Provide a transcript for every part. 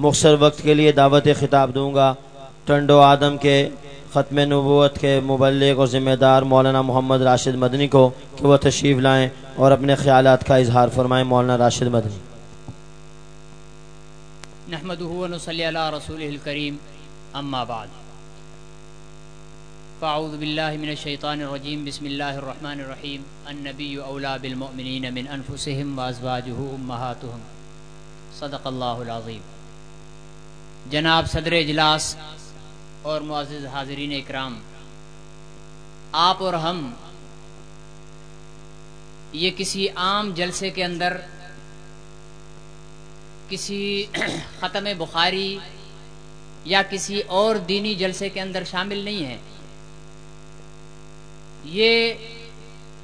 مختصر وقت کے لیے دعوت خطاب دوں گا۔ ٹنڈو آدم کے ختم نبوت کے مبلغ اور ذمہ دار مولانا محمد راشد مدنی کو کہ وہ تشریف لائیں اور اپنے خیالات کا اظہار فرمائیں۔ مولانا راشد مدنی۔ نحمده ونصلي على رسوله الكريم اما بعد۔ فاعوذ بالله من الشيطان الرجيم بسم الله الرحمن الرحيم النبي اولى بالمؤمنين من انفسهم وازواجه امهاتهم صدق الله العظيم جناب صدر اجلاس اور معزز حاضرین اکرام، آپ اور ہم یہ کسی عام جلسے کے اندر، کسی ختم بخاری یا کسی اور دینی جلسے کے اندر شامل نہیں ہے یہ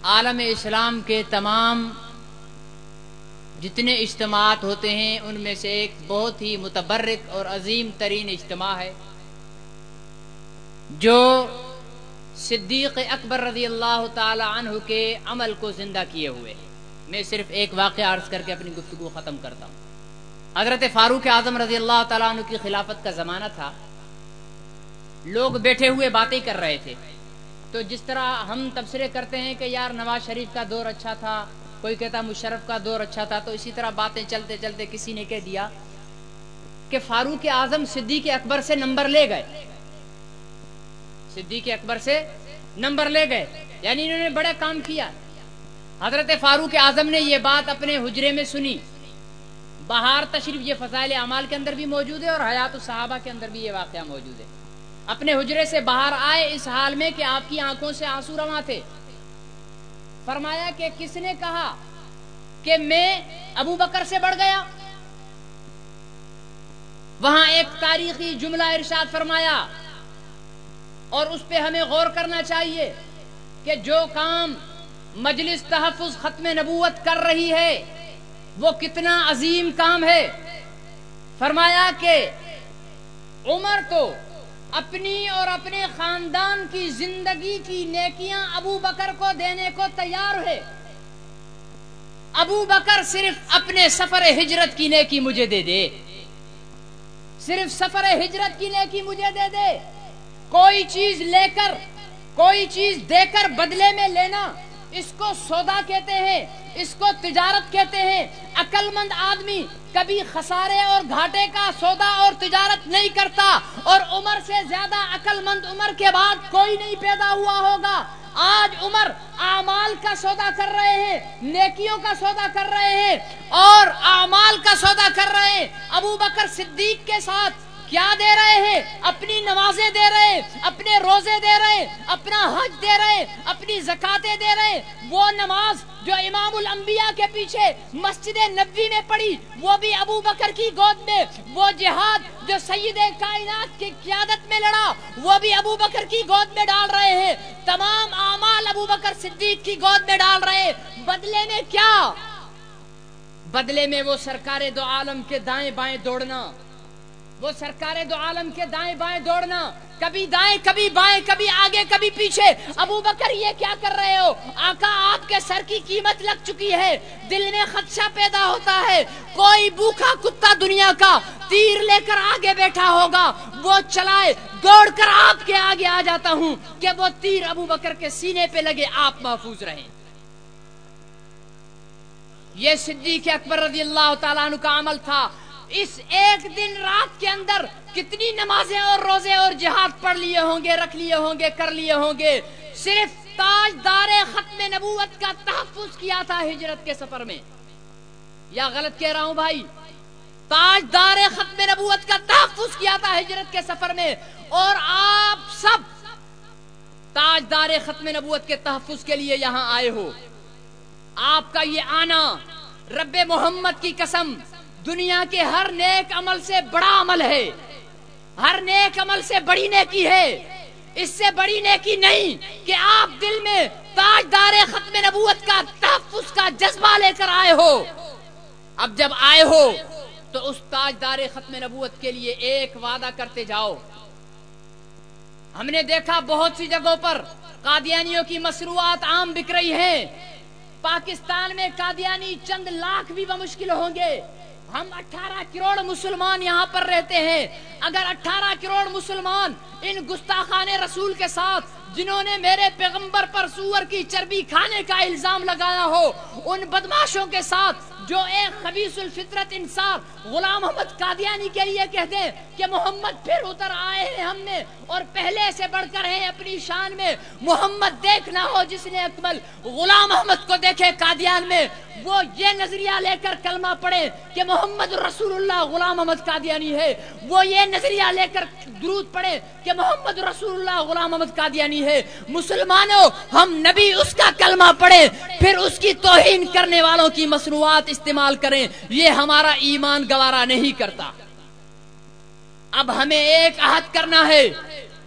عالم اسلام کے تمام جتنے اجتماعات ہوتے ہیں ان میں سے ایک بہت ہی متبرک اور عظیم ترین اجتماع ہے، جو صدیق اکبر رضی اللہ تعالی عنہ کے عمل کو زندہ کیے ہوئے میں صرف ایک واقعہ عرض کر کے اپنی گفتگو ختم کرتا ہوں۔ حضرت فاروق اعظم رضی اللہ تعالیٰ عنہ کی خلافت کا زمانہ تھا۔ لوگ بیٹھے ہوئے باتیں کر رہے تھے۔ تو جس طرح ہم تبصرے کرتے ہیں کہ یار نواز شریف کا دور اچھا تھا کوئی کہتا مشرف کا دور اچھا تھا، تو اسی طرح باتیں چلتے چلتے کسی نے کہہ دیا کہ فاروق اعظم صدیق اکبر سے نمبر لے گئے۔ صدیق اکبر سے نمبر لے گئے۔ یعنی انہوں نے بڑا کام کیا۔ حضرت فاروق اعظم نے یہ بات اپنے حجرے میں سنی۔ بہار تشریف یہ فضائل اعمال کے اندر بھی موجود ہے اور حیات الصحابہ کے اندر بھی یہ واقعہ موجود ہے۔ اپنے حجرے سے باہر آئے اس حال میں کہ آپ کی آنکھوں سے آنسو رواں تھے۔ فرمایا کہ کس نے کہا کہ میں ابو بکر سے بڑھ گیا؟ وہاں ایک تاریخی جملہ ارشاد فرمایا، اور اس پہ ہمیں غور کرنا چاہیے کہ جو کام مجلس تحفظ ختم نبوت کر رہی ہے، وہ کتنا عظیم کام ہے۔ فرمایا کہ عمر تو اپنی اور اپنے خاندان کی زندگی کی نیکیاں ابو بکر کو دینے کو تیار ہے۔ ابو بکر صرف اپنے سفر ہجرت کی نیکی مجھے دے دے۔ صرف سفر ہجرت کی نیکی مجھے دے دے۔ کوئی چیز لے کر، کوئی چیز دے کر بدلے میں لینا۔ اس کو سودا کہتے ہیں، اس کو تجارت کہتے ہیں۔ عقل مند آدمی کبھی خسارے اور گھاٹے کا سودا اور تجارت نہیں کرتا اور عمر سے زیادہ عقل مند عمر کے بعد کوئی نہیں پیدا ہوا ہوگا۔ آج عمر اعمال کا سودا کر رہے ہیں، نیکیوں کا سودا کر رہے ہیں اور اعمال کا سودا کر رہے ہیں۔ ابو بکر صدیق کے ساتھ کیا دے رہے ہیں؟ اپنی نمازیں دے روزے دے رہے، اپنا حج دے رہے، اپنی زکاتیں دے رہے، وہ نماز جو امام الانبیاء کے پیچھے مسجد نبی میں پڑی، وہ بھی ابو بکر کی گود میں، وہ جہاد جو سید کائنات کی قیادت میں لڑا، وہ بھی ابو بکر کی گود میں ڈال رہے ہیں۔ تمام اعمال ابو بکر صدیق کی گود میں ڈال رہے ہیں۔ بدلے میں کیا؟ بدلے میں وہ سرکار دو عالم کے دائیں بائیں دوڑنا۔ وہ سرکار دو عالم کے دائیں بائیں دوڑنا، کبھی دائیں، کبھی بائیں، کبھی آگے، کبھی پیچھے۔ ابو بکر، یہ کیا کر رہے ہو؟ آقا آپ کے سر کی قیمت لگ چکی ہے، دل میں خدشہ پیدا ہوتا ہے۔ کوئی بھوکا کتا دنیا کا تیر لے کر آگے بیٹھا ہوگا۔ وہ چلائے، دوڑ کر آپ کے آگے آ جاتا ہوں کہ وہ تیر ابو بکر کے سینے پہ لگے، آپ محفوظ رہیں۔ یہ صدیق اکبر رضی اللہ تعالیٰ عنہ کا عمل تھا۔ اس ایک دن رات کے اندر کتنی نمازیں اور روزے اور جہاد پڑھ لیے ہوں گے، رکھ لیے ہوں گے، کر لیے ہوں گے؟ صرف تاج دار ختم نبوت کا تحفظ کیا تھا ہجرت کے سفر میں۔ یا غلط کہہ رہا ہوں بھائی؟ تاج دار ختم نبوت کا تحفظ کیا تھا ہجرت کے سفر میں اور آپ سب تاج دار ختم نبوت کے تحفظ کے لیے یہاں آئے ہو۔ آپ کا یہ آنا رب محمد کی قسم دنیا کے ہر نیک عمل سے بڑا عمل ہے۔ ہر نیک عمل سے بڑی نیکی ہے۔ اس سے بڑی نیکی نہیں کہ آپ دل میں تاجدار ختم نبوت کا تحفظ کا جذبہ لے کر آئے ہو۔ اب جب آئے ہو تو اس تاجدار ختم نبوت کے لیے ایک وعدہ کرتے جاؤ۔ ہم نے دیکھا بہت سی جگہوں پر قادیانیوں کی مصروعات عام بک رہی ہیں۔ پاکستان میں قادیانی چند لاکھ بھی بمشکل ہوں گے۔ ہم اٹھارہ کروڑ مسلمان یہاں پر رہتے ہیں۔ اگر اٹھارہ کروڑ مسلمان ان گستاخان رسول کے ساتھ جنہوں نے میرے پیغمبر پر سور کی چربی کھانے کا الزام لگایا ہو، ان بدماشوں کے ساتھ جو ایک خبیص الفطرت انسان غلام محمد قادیانی کے لیے کہتے ہیں کہ محمد پھر اتر آئے ہیں ہم میں اور پہلے سے بڑھ کر ہیں اپنی شان میں، محمد دیکھنا ہو جس نے اکمل غلام محمد کو دیکھے قادیان میں، وہ یہ نظریہ لے کر کلمہ پڑھے کہ محمد رسول اللہ غلام محمد قادیانی ہے۔ وہ یہ نظریہ لے کر درود پڑھے کہ محمد رسول اللہ غلام محمد قادیانی ہے۔ مسلمانوں، ہم نبی اس کا کلمہ پڑھے پھر اس کی توہین کرنے والوں کی مصنوعات استعمال کریں۔ یہ ہمارا ایمان گوارا نہیں کرتا۔ اب ہمیں ایک عہد کرنا ہے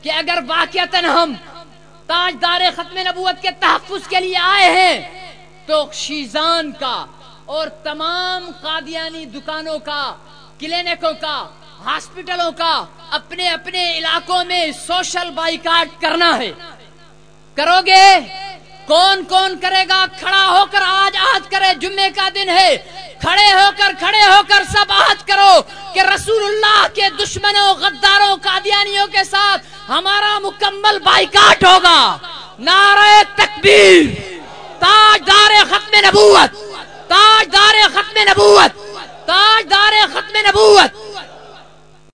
کہ اگر واقعتاً ہم تاجدار ختم نبوت کے تحفظ کے لیے آئے ہیں، تو شیزان کا اور تمام قادیانی دکانوں کا، کلینکوں کا، ہاسپٹلوں کا اپنے اپنے علاقوں میں سوشل بائیکاٹ کرنا ہے۔ کرو گے؟ کون کون کرے گا؟ کھڑا ہو کر آج آج کرے، جمعے کا دن ہے۔ کھڑے ہو کر، کھڑے ہو کر سب آج کرو کہ رسول اللہ کے دشمنوں، غداروں، قادیانیوں کے ساتھ ہمارا مکمل بائیکاٹ ہوگا۔ نعرہ تکبیر، تاجدار ختم نبوت، تاجدار ختم نبوت، تاجدار ختم نبوت۔